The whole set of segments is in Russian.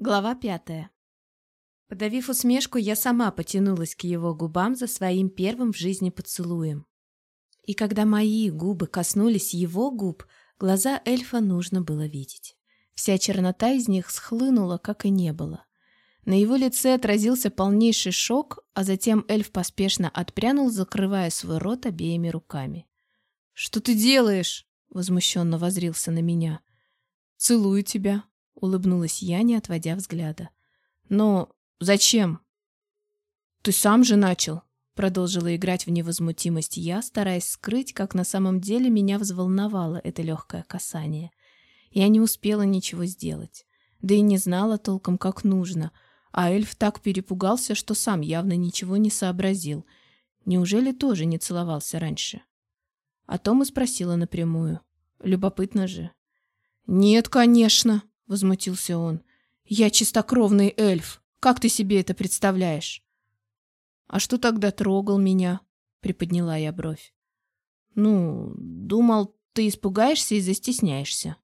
Глава пятая. Подавив усмешку, я сама потянулась к его губам за своим первым в жизни поцелуем. И когда мои губы коснулись его губ, глаза эльфа нужно было видеть. Вся чернота из них схлынула, как и не было. На его лице отразился полнейший шок, а затем эльф поспешно отпрянул, закрывая свой рот обеими руками. «Что ты делаешь?» — возмущенно возрился на меня. «Целую тебя», улыбнулась я, не отводя взгляда. Но зачем? Ты сам же начал, продолжила играть в невозмутимость я, стараясь скрыть, как на самом деле меня взволновало это легкое касание. Я не успела ничего сделать, да и не знала толком, как нужно, а эльф так перепугался, что сам явно ничего не сообразил. Неужели тоже не целовался раньше? А Том и спросила напрямую. Любопытно же. «Нет, конечно», возмутился он. Я чистокровный эльф. Как ты себе это представляешь? А что тогда трогал меня? приподняла я бровь. Ну, думал, ты испугаешься и застесняешься,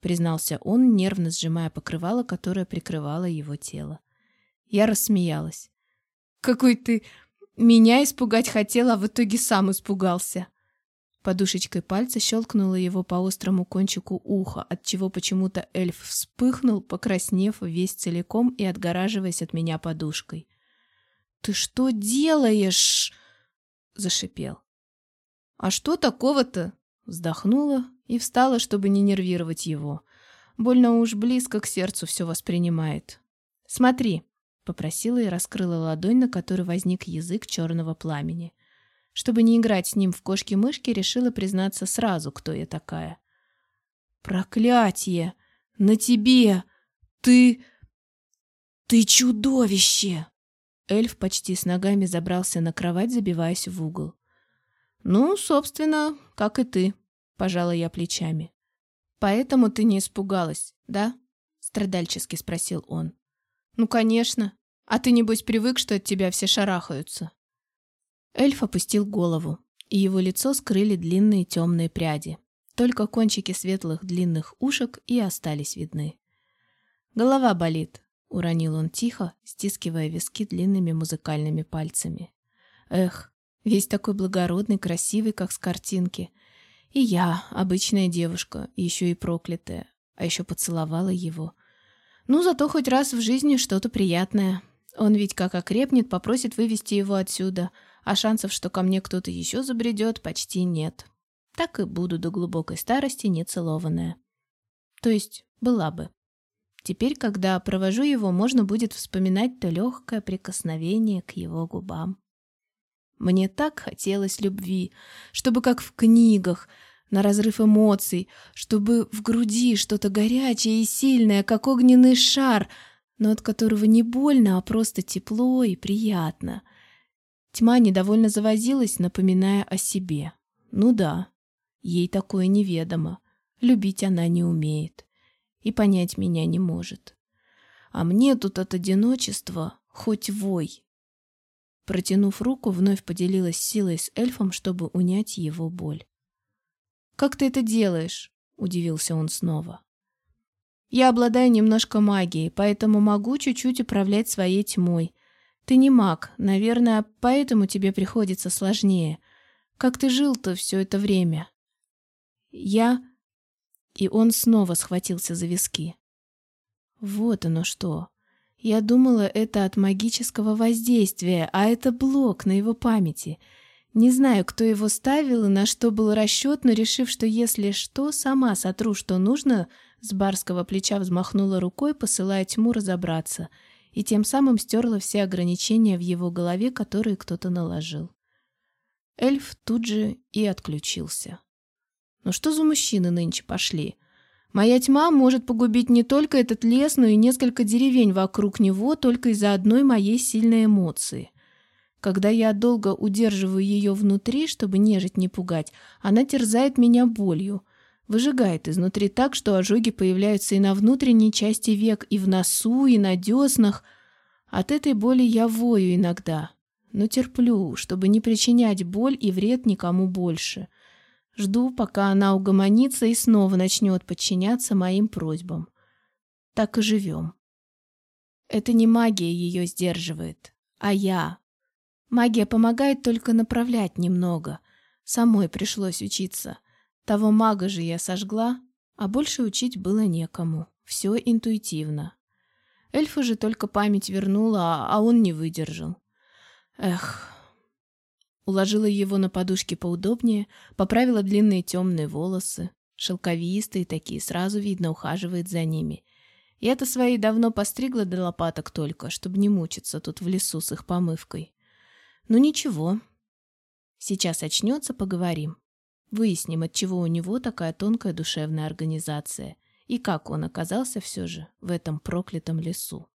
признался он, нервно сжимая покрывало, которое прикрывало его тело. Я рассмеялась. Какой ты меня испугать хотел, а в итоге сам испугался. Подушечкой пальца щелкнула его по острому кончику уха, отчего почему-то эльф вспыхнул, покраснев весь целиком и отгораживаясь от меня подушкой. «Ты что делаешь?» — зашипел. «А что такого-то?» — вздохнула и встала, чтобы не нервировать его. Больно уж близко к сердцу все воспринимает. «Смотри», — попросила и раскрыла ладонь, на которой возник язык черного пламени. Чтобы не играть с ним в кошки-мышки, решила признаться сразу, кто я такая. «Проклятие! На тебе! Ты... ты чудовище!» Эльф почти с ногами забрался на кровать, забиваясь в угол. «Ну, собственно, как и ты», — пожала я плечами. «Поэтому ты не испугалась, да?» — страдальчески спросил он. «Ну, конечно. А ты, небось, привык, что от тебя все шарахаются?» Эльф опустил голову, и его лицо скрыли длинные темные пряди. Только кончики светлых длинных ушек и остались видны. «Голова болит», — уронил он тихо, стискивая виски длинными музыкальными пальцами. «Эх, весь такой благородный, красивый, как с картинки. И я, обычная девушка, еще и проклятая, а еще поцеловала его. Ну, зато хоть раз в жизни что-то приятное. Он ведь как окрепнет, попросит вывести его отсюда, а шансов, что ко мне кто-то еще забредет, почти нет. Так и буду до глубокой старости нецелованная. То есть была бы. Теперь, когда провожу его, можно будет вспоминать то легкое прикосновение к его губам. Мне так хотелось любви, чтобы как в книгах, на разрыв эмоций, чтобы в груди что-то горячее и сильное, как огненный шар, но от которого не больно, а просто тепло и приятно — Тьма недовольно завозилась, напоминая о себе. Ну да, ей такое неведомо. Любить она не умеет. И понять меня не может. А мне тут от одиночества хоть вой. Протянув руку, вновь поделилась силой с эльфом, чтобы унять его боль. «Как ты это делаешь?» — удивился он снова. «Я обладаю немножко магией, поэтому могу чуть-чуть управлять своей тьмой, ты не маг, наверное, поэтому тебе приходится сложнее. Как ты жил-то все это время? Я... И он снова схватился за виски. Вот оно что. Я думала, это от магического воздействия, а это блок на его памяти. Не знаю, кто его ставил и на что был расчет, но решив, что если что, сама сотру, что нужно, с барского плеча взмахнула рукой, посылая тьму разобраться — и тем самым стерла все ограничения в его голове, которые кто-то наложил. Эльф тут же и отключился. Ну что за мужчины нынче пошли? Моя тьма может погубить не только этот лес, но и несколько деревень вокруг него только из-за одной моей сильной эмоции. Когда я долго удерживаю ее внутри, чтобы нежить не пугать, она терзает меня болью, Выжигает изнутри так, что ожоги появляются и на внутренней части век, и в носу, и на деснах. От этой боли я вою иногда, но терплю, чтобы не причинять боль и вред никому больше. Жду, пока она угомонится и снова начнет подчиняться моим просьбам. Так и живем. Это не магия ее сдерживает, а я. Магия помогает только направлять немного. Самой пришлось учиться. Того мага же я сожгла, а больше учить было некому. Все интуитивно. Эльфа же только память вернула, а он не выдержал. Эх. Уложила его на подушке поудобнее, поправила длинные темные волосы. Шелковистые такие, сразу видно, ухаживает за ними. И это свои давно постригла до лопаток только, чтобы не мучиться тут в лесу с их помывкой. Ну ничего. Сейчас очнется, поговорим. Выясним, от чего у него такая тонкая душевная организация и как он оказался все же в этом проклятом лесу.